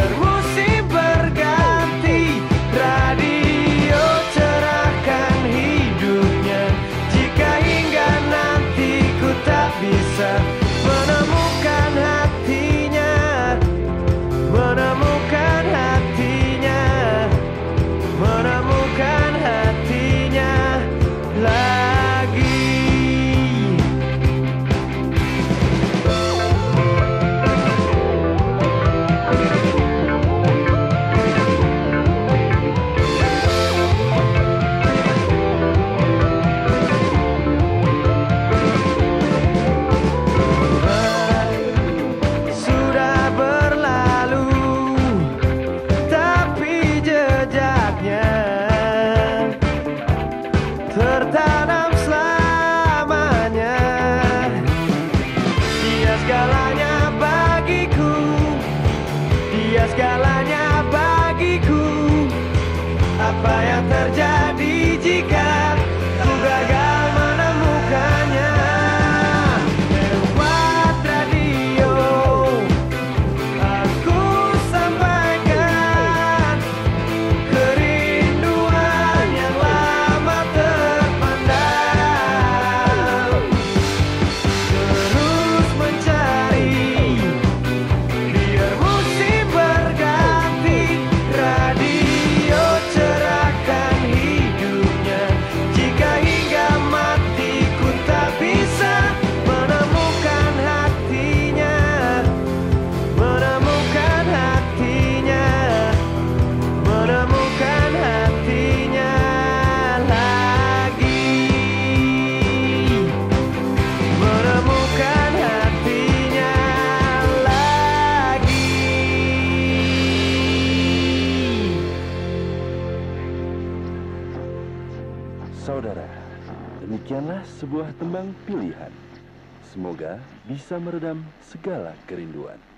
We're Yeah. Saudara, demikianlah sebuah tembang pilihan. Semoga bisa meredam segala kerinduan.